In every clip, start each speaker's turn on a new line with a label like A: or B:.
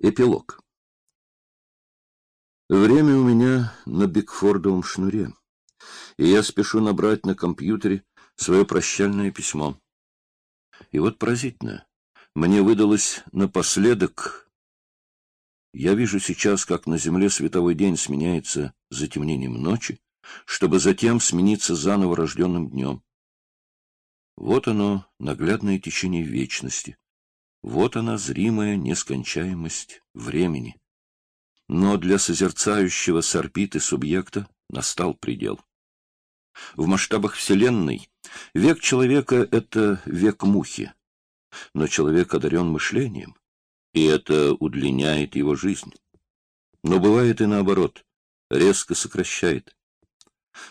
A: Эпилог. Время у меня на Бигфордовом шнуре, и я спешу набрать на компьютере свое прощальное письмо. И вот поразительно, мне выдалось напоследок... Я вижу сейчас, как на земле световой день сменяется затемнением ночи, чтобы затем смениться заново рожденным днем. Вот оно, наглядное течение вечности. Вот она, зримая нескончаемость времени. Но для созерцающего с орбиты субъекта настал предел. В масштабах Вселенной век человека — это век мухи. Но человек одарен мышлением, и это удлиняет его жизнь. Но бывает и наоборот, резко сокращает.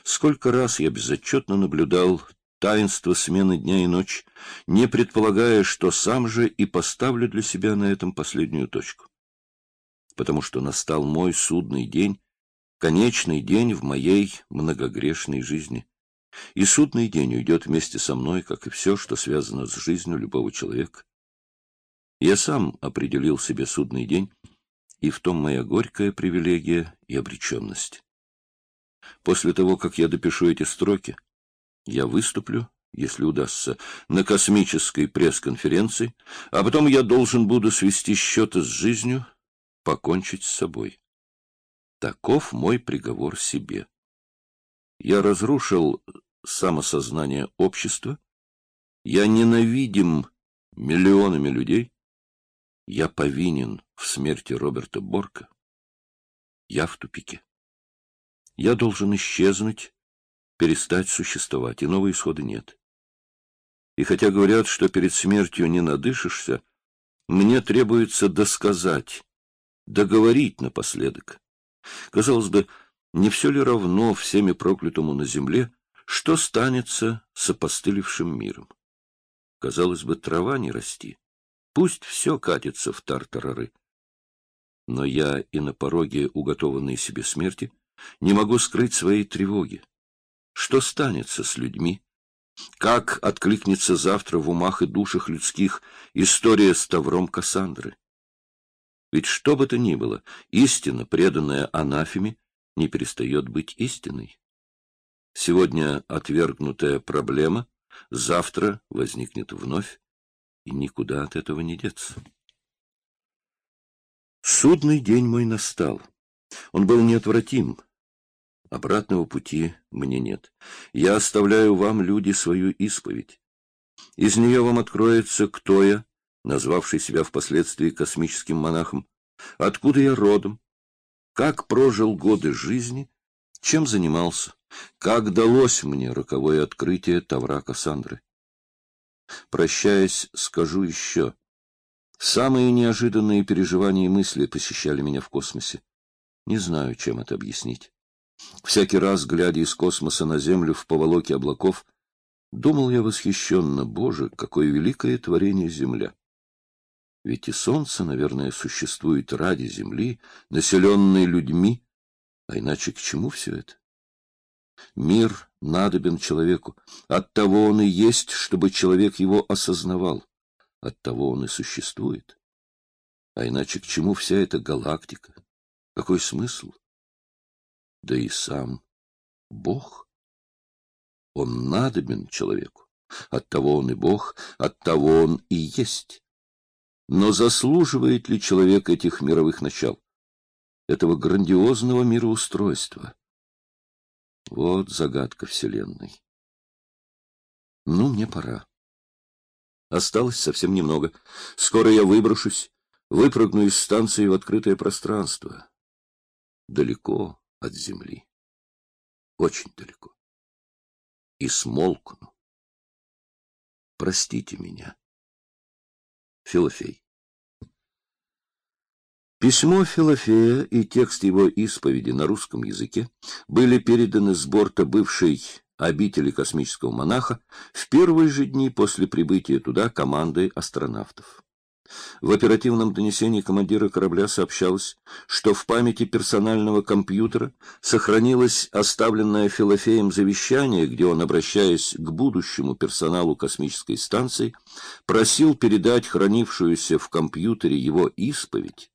A: Сколько раз я безотчетно наблюдал таинство смены дня и ночи, не предполагая, что сам же и поставлю для себя на этом последнюю точку. Потому что настал мой судный день, конечный день в моей многогрешной жизни. И судный день уйдет вместе со мной, как и все, что связано с жизнью любого человека. Я сам определил себе судный день, и в том моя горькая привилегия и обреченность. После того, как я допишу эти строки, я выступлю, если удастся, на космической пресс-конференции, а потом я должен буду свести счеты с жизнью, покончить с собой. Таков мой приговор себе. Я разрушил самосознание общества, я ненавидим миллионами людей, я повинен в смерти Роберта Борка, я в тупике. Я должен исчезнуть, перестать существовать, иного исхода нет. И хотя говорят, что перед смертью не надышишься, мне требуется досказать, договорить напоследок. Казалось бы, не все ли равно всеми проклятому на земле, что станется с опостылевшим миром? Казалось бы, трава не расти. Пусть все катится в тартарары. Но я и на пороге уготованной себе смерти не могу скрыть своей тревоги. Что станется с людьми? Как откликнется завтра в умах и душах людских история с Тавром Кассандры? Ведь что бы то ни было, истина, преданная анафеме, не перестает быть истиной. Сегодня отвергнутая проблема, завтра возникнет вновь, и никуда от этого не деться. Судный день мой настал. Он был неотвратим. Обратного пути мне нет. Я оставляю вам, люди, свою исповедь. Из нее вам откроется, кто я, назвавший себя впоследствии космическим монахом, откуда я родом, как прожил годы жизни, чем занимался, как далось мне роковое открытие Тавра Кассандры. Прощаясь, скажу еще. Самые неожиданные переживания и мысли посещали меня в космосе. Не знаю, чем это объяснить. Всякий раз, глядя из космоса на Землю в поволоке облаков, думал я восхищенно, Боже, какое великое творение Земля! Ведь и Солнце, наверное, существует ради Земли, населенной людьми, а иначе к чему все это? Мир надобен человеку, оттого он и есть, чтобы человек его осознавал, оттого он и существует. А иначе к чему вся эта галактика? Какой смысл? Да и сам Бог. Он надобен человеку, оттого он и Бог, оттого он и есть. Но заслуживает ли человек этих мировых начал, этого грандиозного мироустройства? Вот загадка Вселенной. Ну, мне пора. Осталось совсем немного. Скоро я выброшусь, выпрыгну из станции в открытое пространство. Далеко, от земли. Очень далеко. И смолкну. Простите меня. Филофей. Письмо Филофея и текст его исповеди на русском языке были переданы с борта бывшей обители космического монаха в первые же дни после прибытия туда команды астронавтов. В оперативном донесении командира корабля сообщалось, что в памяти персонального компьютера сохранилось оставленное Филофеем завещание, где он, обращаясь к будущему персоналу космической станции, просил передать хранившуюся в компьютере его исповедь